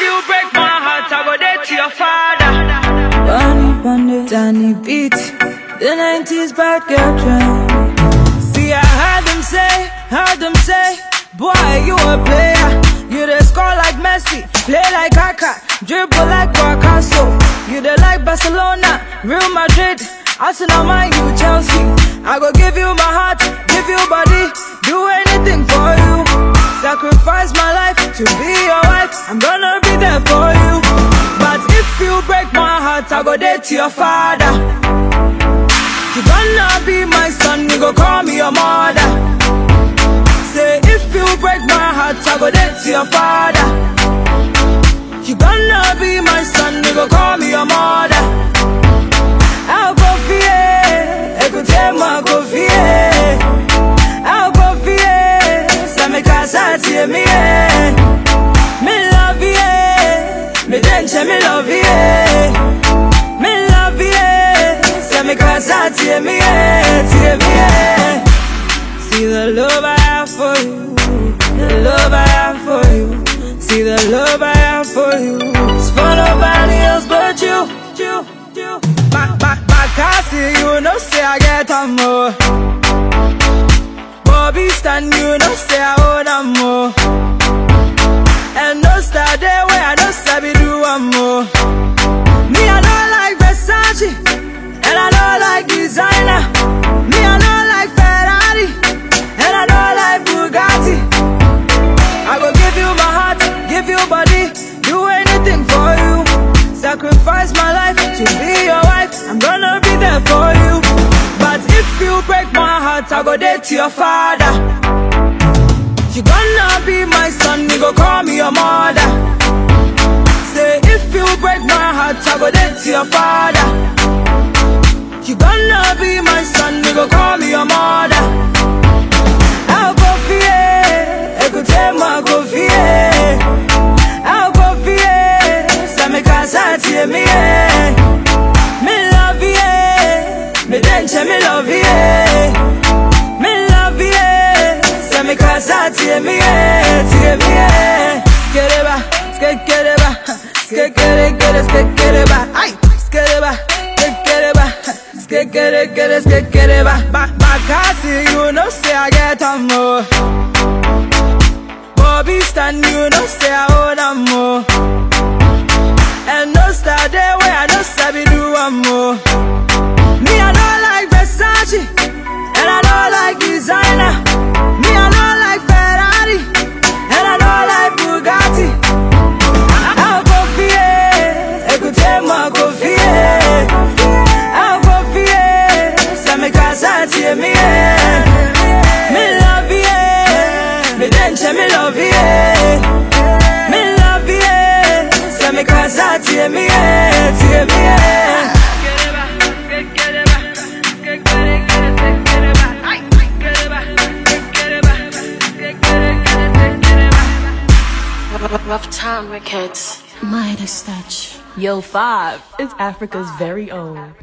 you break my heart, I go dead to your father. Bunny, bunny, Danny beat. The 90s bad girl trend. See, I heard them say, heard them say, boy, you a player. You the score like Messi, play like Kaka, dribble like Picasso. You the like Barcelona, Real Madrid, Arsenal, Man U Chelsea. I go give you my heart, give you body, do anything for you. Sacrifice my life to be I go dead to your father. You gonna be my son, you go call me your mother. Say if you break my heart, I go dead to your father. You gonna be my son, tirer me. See the love I have for you, the love I have for you. See the love I have for you. It's for nobody else but you, you, you. My, my, my car see you know say I get a more. Bobby stand you know say I own a more. And no star there where I don't sabi do one more. Me I don't Sacrifice my life to be your wife. I'm gonna be there for you. But if you break my heart, I go dead to your father. You gonna be my son, you go call me your mother. Say if you break my heart, I go dead to your father. You gonna be my son, you go call me your mother. Dance me love you. Me love you, ça me casse à tirer me, tirer me. Skereba, skereba, skereba, skereba, ay, skereba, skereba, skereba, skereba. Back, back, I see you know say I get a more. Bobby stand you know say I own a more. And no star there where I casse à tirer me, tirer me. RuffTown Records. Midas touch. Yo, Five is Africa's very own.